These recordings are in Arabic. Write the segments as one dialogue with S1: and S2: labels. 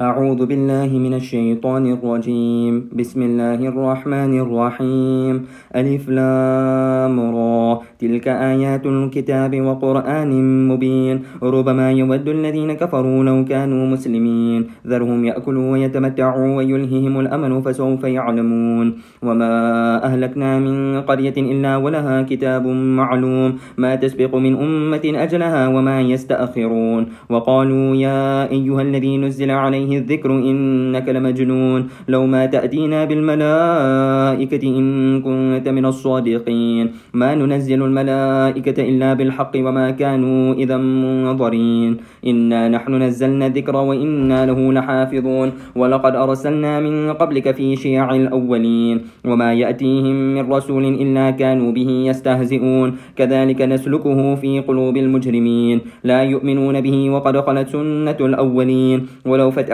S1: أعوذ بالله من الشيطان الرجيم بسم الله الرحمن الرحيم ألف لام را تلك آيات الكتاب وقرآن مبين ربما يود الذين كفروا لو كانوا مسلمين ذرهم يأكلوا ويتمتعوا ويلههم الأمل فسوف يعلمون وما أهلكنا من قرية إلا ولها كتاب معلوم ما تسبق من أمة أجلها وما يستأخرون وقالوا يا أيها الذي نزل عليه عليه الذكر إنك لمجنون لو ما تأتينا بالملائكة إن كنت من الصادقين ما ننزل الملائكة إلا بالحق وما كانوا إذا منظرين إنا نحن نزلنا الذكر وإنا له لحافظون ولقد أرسلنا من قبلك في شيع الأولين وما يأتيهم من رسول إلا كانوا به يستهزئون كذلك نسلكه في قلوب المجرمين لا يؤمنون به وقد خلت سنة الأولين ولو فتح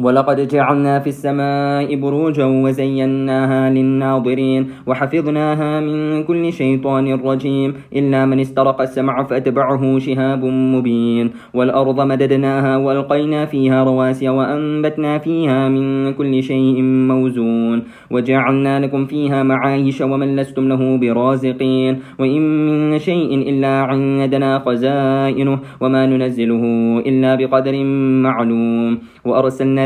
S1: ولقد جعلنا في السماء بروجا وزيناها للناظرين وحفظناها من كل شيطان رجيم إلا من استرق السمع فأتبعه شهاب مبين والأرض مددناها وألقينا فيها رواسي وأنبتنا فيها من كل شيء موزون وجعلنا لكم فيها معايش ومن لستم له برازقين وإن من شيء إلا عندنا خزائنه وما ننزله إلا بقدر معلوم وأرسلنا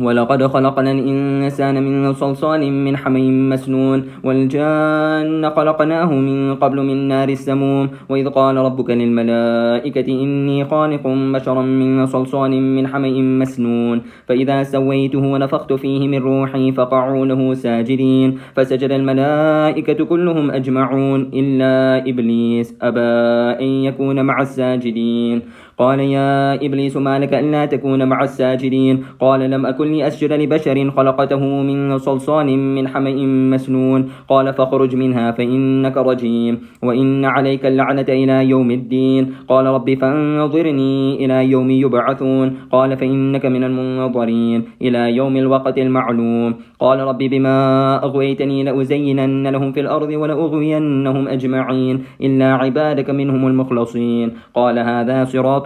S1: ولقد خلقنا الإنسان من صلصال من حمي مسنون والجان خلقناه من قبل من نار السموم وإذ قال ربك للملائكة إني خالق بشرا من صلصال من حمي مسنون فإذا سويته ونفخت فيه من روحي فقعوا له ساجدين فسجد الملائكة كلهم أجمعون إلا إبليس أبى أن يكون مع الساجدين قال يا إبليس ما لك ألا تكون مع الساجدين قال لم أكن لأسجد لبشر خلقته من صلصال من حمأ مسنون قال فاخرج منها فإنك رجيم وإن عليك اللعنة إلى يوم الدين قال رب فانظرني إلى يوم يبعثون قال فإنك من المنظرين إلى يوم الوقت المعلوم قال رب بما أغويتني لأزينن لهم في الأرض ولأغوينهم أجمعين إلا عبادك منهم المخلصين قال هذا صراط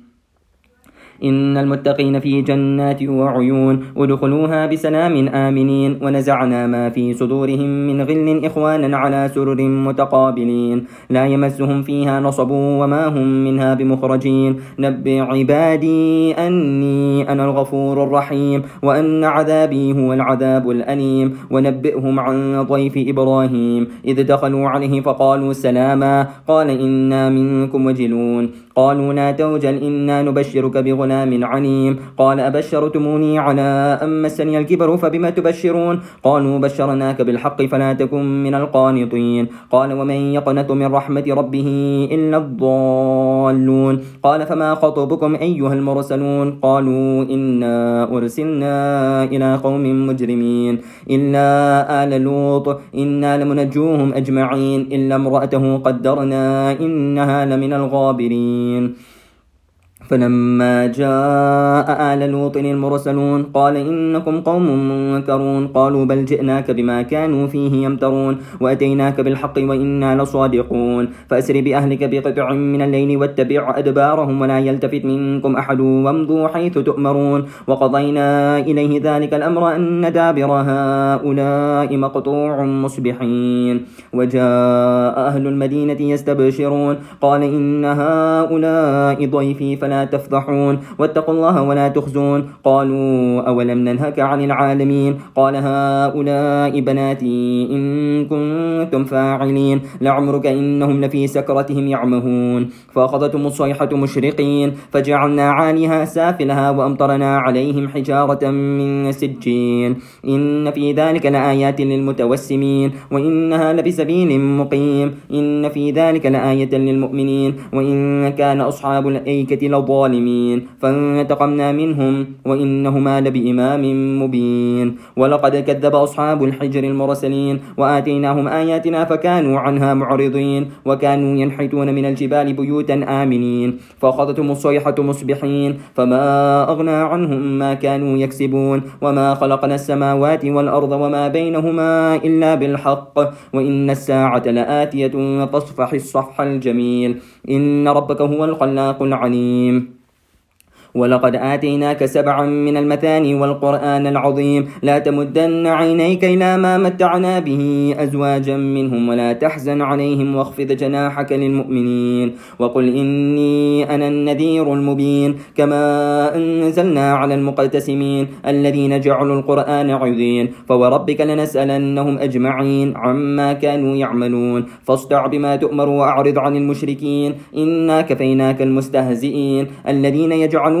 S1: إن المتقين في جنات وعيون ودخلوها بسلام آمنين ونزعنا ما في صدورهم من غل إخوانا على سرر متقابلين لا يمسهم فيها نصب وما هم منها بمخرجين نبئ عبادي أني أنا الغفور الرحيم وأن عذابي هو العذاب الأليم ونبئهم عن ضيف إبراهيم إذ دخلوا عليه فقالوا سلاما قال إنا منكم وجلون قالوا لا توجل إنا نبشرك بغلام لنا من عليم قال أبشرتموني على أن مسني الكبر فبما تبشرون قالوا بشرناك بالحق فلا تكن من القانطين قال ومن يقنط من رحمة ربه إلا الضالون قال فما خطبكم أيها المرسلون قالوا إنا أرسلنا إلى قوم مجرمين إلا آل لوط إنا لمنجوهم أجمعين إلا امرأته قدرنا إنها لمن الغابرين فلما جاء آل لوط المرسلون قال إنكم قوم منكرون قالوا بل جئناك بما كانوا فيه يمترون وأتيناك بالحق وإنا لصادقون فأسر بأهلك بقطع من الليل واتبع أدبارهم ولا يلتفت منكم أحد وامضوا حيث تؤمرون وقضينا إليه ذلك الأمر أن دابر هؤلاء مقطوع مصبحين وجاء أهل المدينة يستبشرون قال إن هؤلاء ضيفي فلا تفضحون واتقوا الله ولا تخزون قالوا أولم ننهك عن العالمين قال هؤلاء بناتي إن كنتم فاعلين لعمرك إنهم لفي سكرتهم يعمهون فأخذتهم الصيحة مشرقين فجعلنا عاليها سافلها وأمطرنا عليهم حجارة من سجين إن في ذلك لآيات للمتوسمين وإنها لبسبيل مقيم إن في ذلك لآية للمؤمنين وإن كان أصحاب الأيكة لضالين الظالمين فانتقمنا منهم وإنهما لبإمام مبين ولقد كذب أصحاب الحجر المرسلين وآتيناهم آياتنا فكانوا عنها معرضين وكانوا ينحتون من الجبال بيوتا آمنين فأخذتهم الصيحة مصبحين فما أغنى عنهم ما كانوا يكسبون وما خلقنا السماوات والأرض وما بينهما إلا بالحق وإن الساعة لآتية فاصفح الصفح الجميل إن ربك هو الخلاق العليم ولقد آتيناك سبعا من المثاني والقرآن العظيم لا تمدن عينيك إلى ما متعنا به أزواجا منهم ولا تحزن عليهم واخفض جناحك للمؤمنين وقل إني أنا النذير المبين كما أنزلنا على المقتسمين الذين جعلوا القرآن عذين فوربك لنسألنهم أجمعين عما كانوا يعملون فاصدع بما تؤمر وأعرض عن المشركين إنا كفيناك المستهزئين الذين يجعلون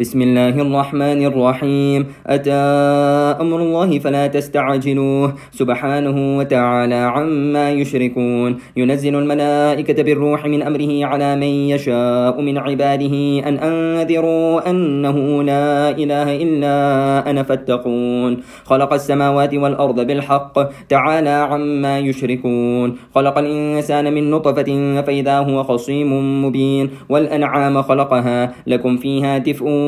S1: بسم الله الرحمن الرحيم أتى أمر الله فلا تستعجلوه سبحانه وتعالى عما يشركون ينزل الملائكة بالروح من أمره على من يشاء من عباده أن أنذروا أنه لا إله إلا أنا فاتقون خلق السماوات والأرض بالحق تعالى عما يشركون خلق الإنسان من نطفة فإذا هو خصيم مبين والأنعام خلقها لكم فيها دفء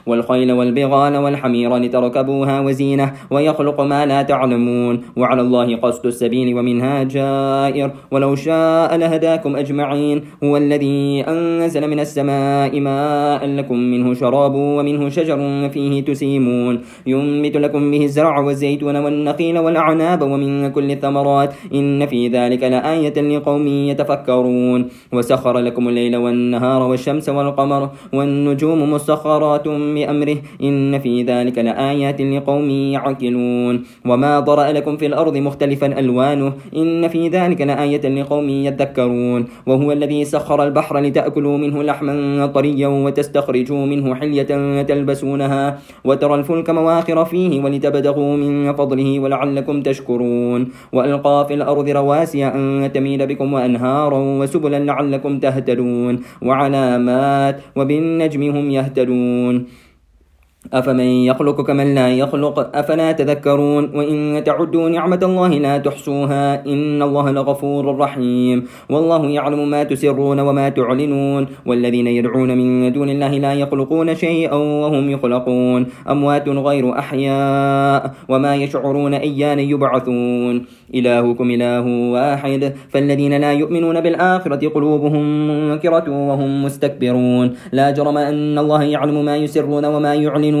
S1: والخيل والبغال والحمير لتركبوها وزينة ويخلق ما لا تعلمون وعلى الله قصد السبيل ومنها جائر ولو شاء لهداكم أجمعين هو الذي أنزل من السماء ماء لكم منه شراب ومنه شجر فيه تسيمون ينبت لكم به الزرع والزيتون والنخيل والأعناب ومن كل الثمرات إن في ذلك لآية لقوم يتفكرون وسخر لكم الليل والنهار والشمس والقمر والنجوم مسخرات بأمره إن في ذلك لآيات لقوم يعقلون وما ضرأ لكم في الأرض مختلفا ألوانه إن في ذلك لآية لقوم يذكرون وهو الذي سخر البحر لتأكلوا منه لحما طريا وتستخرجوا منه حلية تلبسونها وترى الفلك مواخر فيه ولتبتغوا من فضله ولعلكم تشكرون وألقى في الأرض رواسي أن تميل بكم وأنهارا وسبلا لعلكم تهتدون وعلامات وبالنجم هم يهتدون أفمن يخلق كمن لا يخلق أفلا تذكرون وإن تعدوا نعمة الله لا تحصوها إن الله لغفور رحيم والله يعلم ما تسرون وما تعلنون والذين يدعون من دون الله لا يخلقون شيئا وهم يخلقون أموات غير أحياء وما يشعرون أيان يبعثون إلهكم إله واحد فالذين لا يؤمنون بالآخرة قلوبهم منكرة وهم مستكبرون لا جرم أن الله يعلم ما يسرون وما يعلنون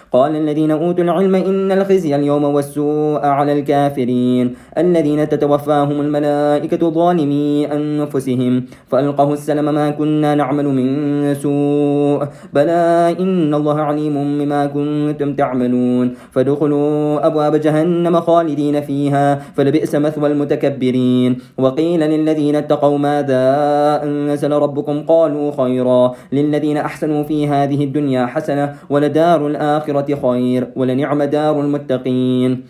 S1: قال الذين أوتوا العلم إن الخزي اليوم والسوء على الكافرين الذين تتوفاهم الملائكة ظالمي أنفسهم فألقه السلم ما كنا نعمل من سوء بلى إن الله عليم بما كنتم تعملون فادخلوا أبواب جهنم خالدين فيها فلبئس مثوى المتكبرين وقيل للذين اتقوا ماذا أنزل ربكم قالوا خيرا للذين أحسنوا في هذه الدنيا حسنة ولدار الآخرة خير ولنعم دار المتقين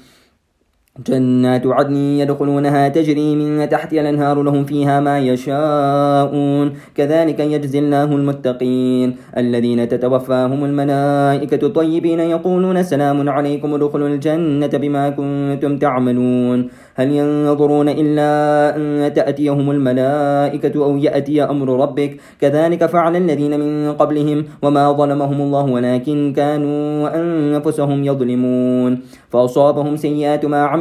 S1: جنات عدن يدخلونها تجري من تحتها الأنهار لهم فيها ما يشاءون كذلك يجزي الله المتقين الذين تتوفاهم الملائكة طيبين يقولون سلام عليكم ادخلوا الجنة بما كنتم تعملون هل ينظرون إلا أن تأتيهم الملائكة أو يأتي أمر ربك كذلك فعل الذين من قبلهم وما ظلمهم الله ولكن كانوا أنفسهم يظلمون فأصابهم سيئات ما عملوا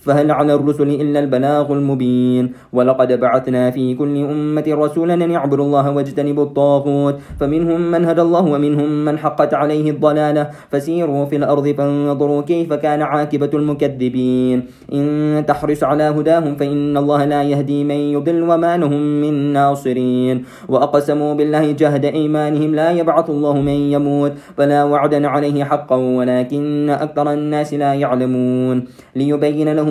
S1: فهل على الرسل إلا البلاغ المبين ولقد بعثنا في كل أمة رسولا أن يعبدوا الله واجتنبوا الطاغوت فمنهم من هدى الله ومنهم من حقت عليه الضلالة فسيروا في الأرض فانظروا كيف كان عاقبة المكذبين إن تحرص على هداهم فإن الله لا يهدي من يضل وما لهم من ناصرين وأقسموا بالله جهد إيمانهم لا يبعث الله من يموت فلا وعدا عليه حقا ولكن أكثر الناس لا يعلمون ليبين لهم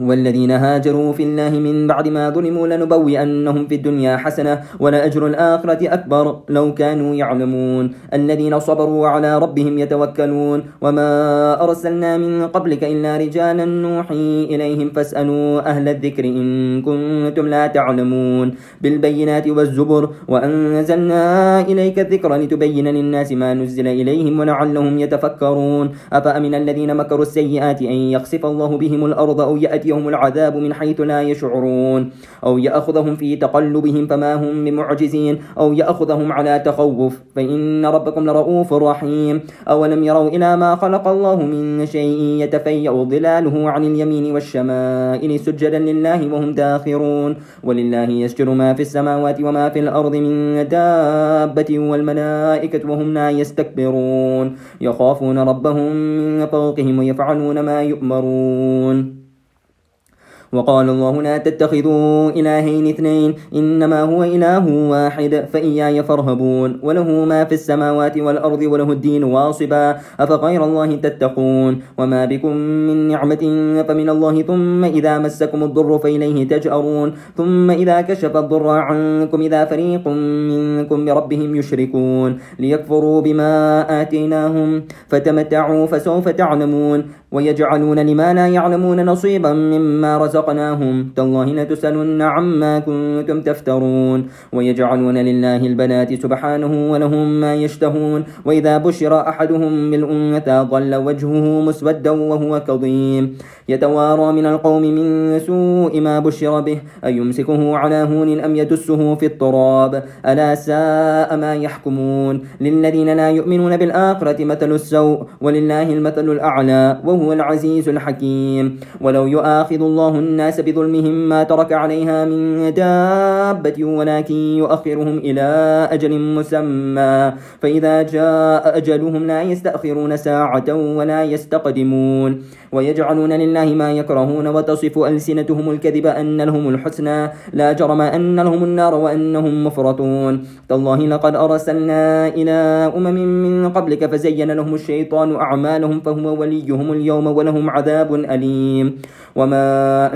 S1: والذين هاجروا في الله من بعد ما ظلموا لنبوئنهم في الدنيا حسنة ولأجر الآخرة أكبر لو كانوا يعلمون الذين صبروا على ربهم يتوكلون وما أرسلنا من قبلك إلا رجالا نوحي إليهم فاسألوا أهل الذكر إن كنتم لا تعلمون بالبينات والزبر وأنزلنا إليك الذكر لتبين للناس ما نزل إليهم ولعلهم يتفكرون أفأمن الذين مكروا السيئات أن يخسف الله بهم الأرض أو يأتي يأتيهم العذاب من حيث لا يشعرون أو يأخذهم في تقلبهم فما هم بمعجزين أو يأخذهم على تخوف فإن ربكم لرؤوف رحيم أولم يروا إلى ما خلق الله من شيء يتفيأ ظلاله عن اليمين والشمائل سجدا لله وهم داخرون ولله يسجد ما في السماوات وما في الأرض من دابة والملائكة وهم لا يستكبرون يخافون ربهم من فوقهم ويفعلون ما يؤمرون وقال الله لا تتخذوا إلهين اثنين إنما هو إله واحد فإياي فارهبون وله ما في السماوات والأرض وله الدين واصبا أفغير الله تتقون وما بكم من نعمة فمن الله ثم إذا مسكم الضر فإليه تجأرون ثم إذا كشف الضر عنكم إذا فريق منكم بربهم يشركون ليكفروا بما آتيناهم فتمتعوا فسوف تعلمون ويجعلون لما لا يعلمون نصيبا مما رزقهم رزقناهم تالله لتسألن عما كنتم تفترون ويجعلون لله البنات سبحانه ولهم ما يشتهون وإذا بشر أحدهم بالأنثى ظل وجهه مسودا وهو كظيم يتوارى من القوم من سوء ما بشر به أيمسكه على هون أم يدسه في التراب ألا ساء ما يحكمون للذين لا يؤمنون بالآخرة مثل السوء ولله المثل الأعلى وهو العزيز الحكيم ولو يؤاخذ الله الناس بظلمهم ما ترك عليها من دابة ولكن يؤخرهم إلى أجل مسمى فإذا جاء أجلهم لا يستأخرون ساعة ولا يستقدمون ويجعلون لله ما يكرهون وتصف ألسنتهم الكذب أن لهم الحسنى لا جرم أن لهم النار وأنهم مفرطون تالله لقد أرسلنا إلى أمم من قبلك فزين لهم الشيطان أعمالهم فهو وليهم اليوم ولهم عذاب أليم وما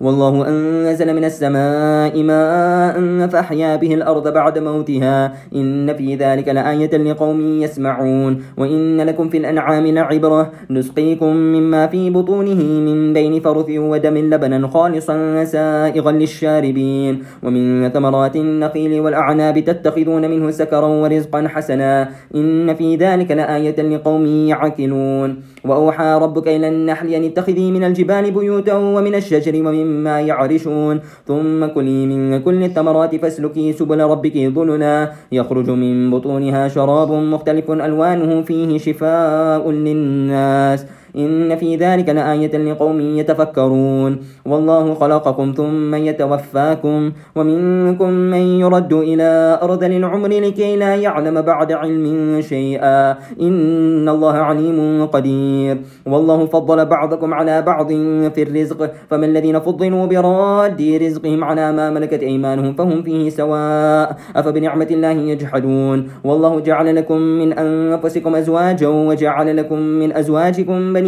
S1: والله أنزل من السماء ماء فأحيا به الأرض بعد موتها إن في ذلك لآية لقوم يسمعون وإن لكم في الأنعام لعبرة نسقيكم مما في بطونه من بين فرث ودم لبنا خالصا سائغا للشاربين ومن ثمرات النخيل والأعناب تتخذون منه سكرا ورزقا حسنا إن في ذلك لآية لقوم يعقلون وأوحى ربك إلى النحل أن اتخذي من الجبال بيوتا ومن الشجر ومن ثم يعرشون ثم كلي من كل الثمرات فاسلكي سبل ربك ظللا يخرج من بطونها شراب مختلف ألوانه فيه شفاء للناس إن في ذلك لآية لقوم يتفكرون والله خلقكم ثم يتوفاكم ومنكم من يرد إلى أرض العمر لكي لا يعلم بعد علم شيئا إن الله عليم قدير والله فضل بعضكم على بعض في الرزق فما الذين فضلوا براد رزقهم على ما ملكت أيمانهم فهم فيه سواء أفبنعمة الله يجحدون والله جعل لكم من أنفسكم أزواجا وجعل لكم من أزواجكم بني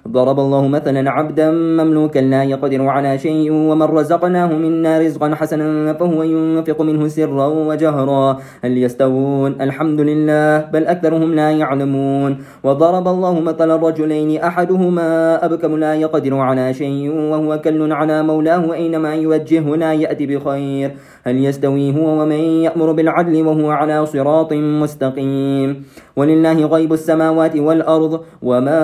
S1: ضرب الله مثلا عبدا مملوكا لا يقدر على شيء ومن رزقناه منا رزقا حسنا فهو ينفق منه سرا وجهرا هل يستوون الحمد لله بل أكثرهم لا يعلمون وضرب الله مثلا رجلين أحدهما أبكم لا يقدر على شيء وهو كل على مولاه أينما يوجهه لا يأتي بخير هل يستوي هو ومن يأمر بالعدل وهو على صراط مستقيم ولله غيب السماوات والأرض وما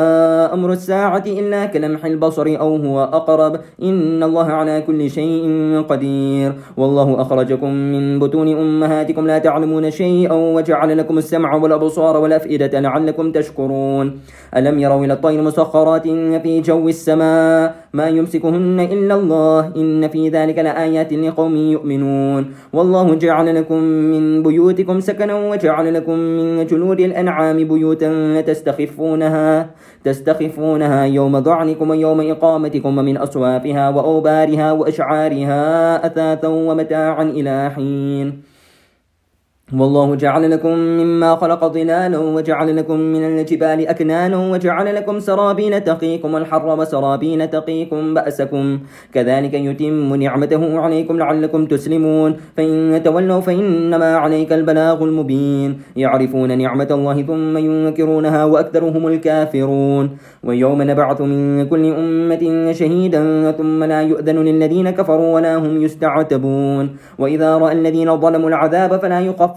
S1: أمر الساعة إلا كلمح البصر أو هو أقرب إن الله على كل شيء قدير والله أخرجكم من بطون أمهاتكم لا تعلمون شيئا وجعل لكم السمع والأبصار والأفئدة لعلكم تشكرون ألم يروا إلى الطير مسخرات في جو السماء ما يمسكهن إلا الله إن في ذلك لآيات لقوم يؤمنون والله جعل لكم من بيوتكم سكنا وجعل لكم من جلود الأنعام بيوتا تستخفونها تستخفونها يوم ضعنكم ويوم إقامتكم ومن أصوافها وأوبارها وأشعارها أثاثا ومتاعا إلى حين والله جعل لكم مما خلق ظلالا وجعل لكم من الجبال أكنانا وجعل لكم سرابين تقيكم الحر وسرابين تقيكم بأسكم كذلك يتم نعمته عليكم لعلكم تسلمون فإن تولوا فإنما عليك البلاغ المبين يعرفون نعمة الله ثم ينكرونها وأكثرهم الكافرون ويوم نبعث من كل أمة شهيدا ثم لا يؤذن للذين كفروا ولا هم يستعتبون وإذا رأى الذين ظلموا العذاب فلا يخفف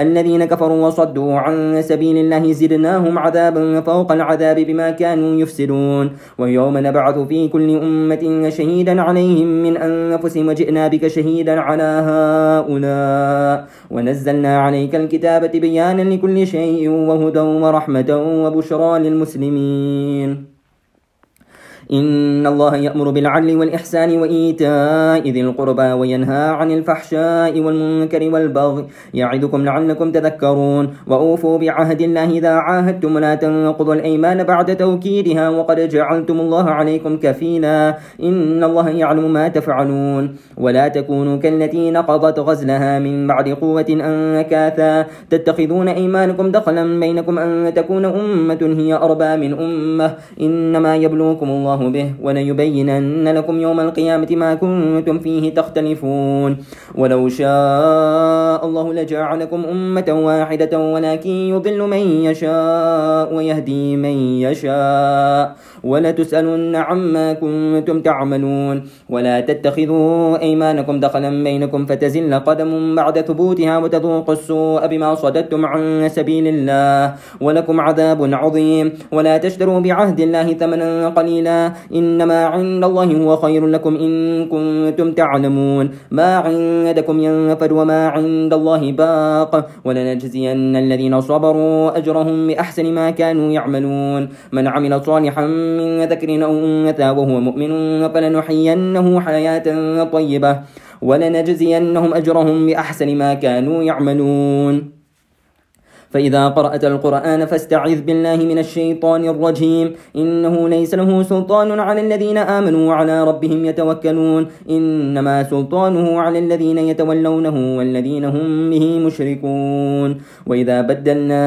S1: الذين كفروا وصدوا عن سبيل الله زدناهم عذابا فوق العذاب بما كانوا يفسدون ويوم نبعث في كل أمة شهيدا عليهم من أنفسهم وجئنا بك شهيدا على هؤلاء ونزلنا عليك الكتاب بيانا لكل شيء وهدى ورحمة وبشرى للمسلمين إن الله يأمر بالعدل والإحسان وإيتاء ذي القربى وينهى عن الفحشاء والمنكر والبغي يعدكم لعلكم تذكرون وأوفوا بعهد الله إذا عاهدتم لا تنقضوا الأيمان بعد توكيدها وقد جعلتم الله عليكم كفيلا إن الله يعلم ما تفعلون ولا تكونوا كالتي نقضت غزلها من بعد قوة أنكاثا تتخذون أيمانكم دخلا بينكم أن تكون أمة هي أربى من أمة إنما يبلوكم الله الله به وليبينن لكم يوم القيامة ما كنتم فيه تختلفون ولو شاء الله لجعلكم أمة واحدة ولكن يضل من يشاء ويهدي من يشاء ولتسألن عما كنتم تعملون ولا تتخذوا أيمانكم دخلا بينكم فتزل قدم بعد ثبوتها وتذوقوا السوء بما صددتم عن سبيل الله ولكم عذاب عظيم ولا تشتروا بعهد الله ثمنا قليلا إنما عند الله هو خير لكم إن كنتم تعلمون ما عندكم ينفد وما عند الله باق ولنجزين الذين صبروا أجرهم بأحسن ما كانوا يعملون من عمل صالحا من ذكر أو أنثى وهو مؤمن فلنحيينه حياة طيبة ولنجزينهم أجرهم بأحسن ما كانوا يعملون فإذا قرأت القرآن فاستعذ بالله من الشيطان الرجيم إنه ليس له سلطان على الذين آمنوا وعلى ربهم يتوكلون إنما سلطانه على الذين يتولونه والذين هم به مشركون وإذا بدلنا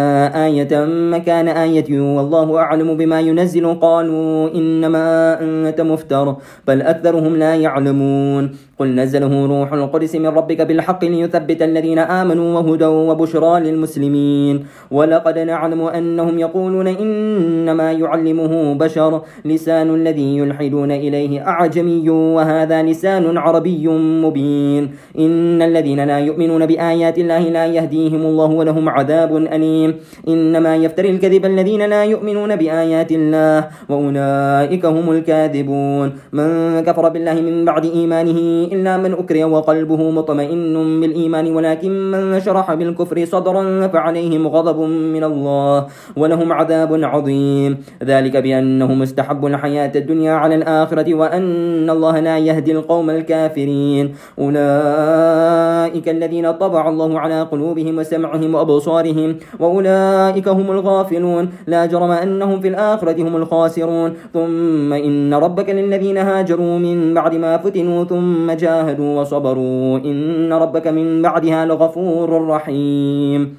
S1: آية مكان آية والله أعلم بما ينزل قالوا إنما أنت مفتر بل أكثرهم لا يعلمون قل نزله روح القدس من ربك بالحق ليثبت الذين آمنوا وهدى وبشرى للمسلمين المسلمين ولقد نعلم أنهم يقولون إنما يعلمه بشر لسان الذي يلحدون إليه أعجمي وهذا لسان عربي مبين إن الذين لا يؤمنون بآيات الله لا يهديهم الله ولهم عذاب أليم إنما يفتري الكذب الذين لا يؤمنون بآيات الله وأولئك هم الكاذبون من كفر بالله من بعد إيمانه إلا من أكره وقلبه مطمئن بالإيمان ولكن من شرح بالكفر صدرا فعليهم عليهم غضب من الله ولهم عذاب عظيم ذلك بأنهم استحبوا الحياة الدنيا على الآخرة وأن الله لا يهدي القوم الكافرين أولئك الذين طبع الله على قلوبهم وسمعهم وأبصارهم وأولئك هم الغافلون لا جرم أنهم في الآخرة هم الخاسرون ثم إن ربك للذين هاجروا من بعد ما فتنوا ثم جاهدوا وصبروا إن ربك من بعدها لغفور رحيم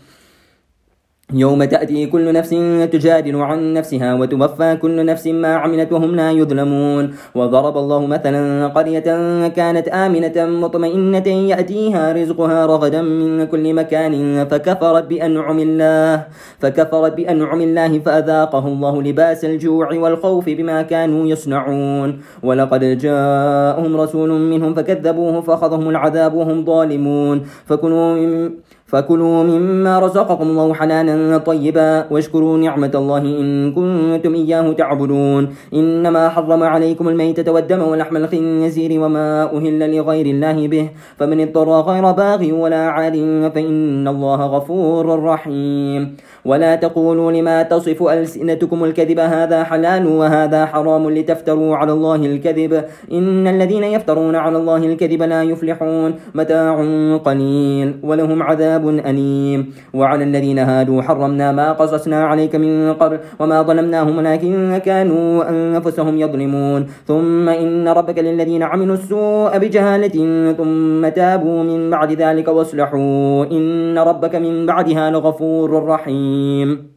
S1: يوم تأتي كل نفس تجادل عن نفسها وتوفى كل نفس ما عملت وهم لا يظلمون وضرب الله مثلا قرية كانت آمنة مطمئنة يأتيها رزقها رغدا من كل مكان فكفرت بأنعم الله فكفرت بأنعم الله فأذاقه الله لباس الجوع والخوف بما كانوا يصنعون ولقد جاءهم رسول منهم فكذبوه فأخذهم العذاب وهم ظالمون فكلوا فكلوا مما رزقكم الله حلالا طيبا واشكروا نعمة الله إن كنتم إياه تعبدون إنما حرم عليكم الميتة والدم ولحم الخنزير وما أهل لغير الله به فمن اضطر غير باغ ولا عاد فإن الله غفور رحيم ولا تقولوا لما تصف ألسنتكم الكذب هذا حلال وهذا حرام لتفتروا على الله الكذب إن الذين يفترون على الله الكذب لا يفلحون متاع قليل ولهم عذاب عذاب أليم وعلى الذين هادوا حرمنا ما قصصنا عليك من قبل وما ظلمناهم ولكن كانوا أنفسهم يظلمون ثم إن ربك للذين عملوا السوء بجهالة ثم تابوا من بعد ذلك واصلحوا إن ربك من بعدها لغفور رحيم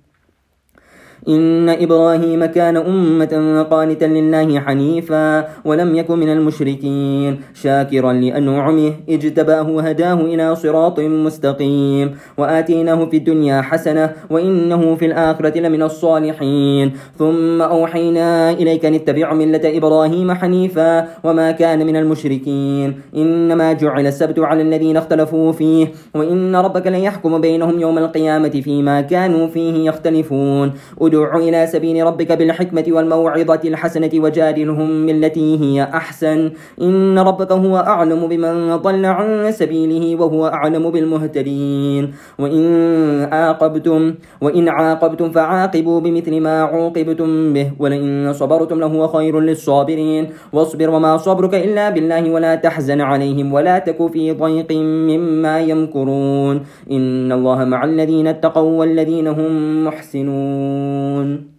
S1: إن إبراهيم كان أمة قانتا لله حنيفا ولم يك من المشركين شاكرا لأنعمه اجتباه وهداه إلى صراط مستقيم وآتيناه في الدنيا حسنة وإنه في الآخرة لمن الصالحين ثم أوحينا إليك أن اتبع ملة إبراهيم حنيفا وما كان من المشركين إنما جعل السبت على الذين اختلفوا فيه وإن ربك ليحكم بينهم يوم القيامة فيما كانوا فيه يختلفون أدعو ادع إلى سبيل ربك بالحكمة والموعظة الحسنة وجادلهم بالتي هي أحسن إن ربك هو أعلم بمن ضل عن سبيله وهو أعلم بالمهتدين وإن عاقبتم وإن عاقبتم فعاقبوا بمثل ما عوقبتم به ولئن صبرتم لهو خير للصابرين واصبر وما صبرك إلا بالله ولا تحزن عليهم ولا تك في ضيق مما يمكرون إن الله مع الذين اتقوا والذين هم محسنون Meinungen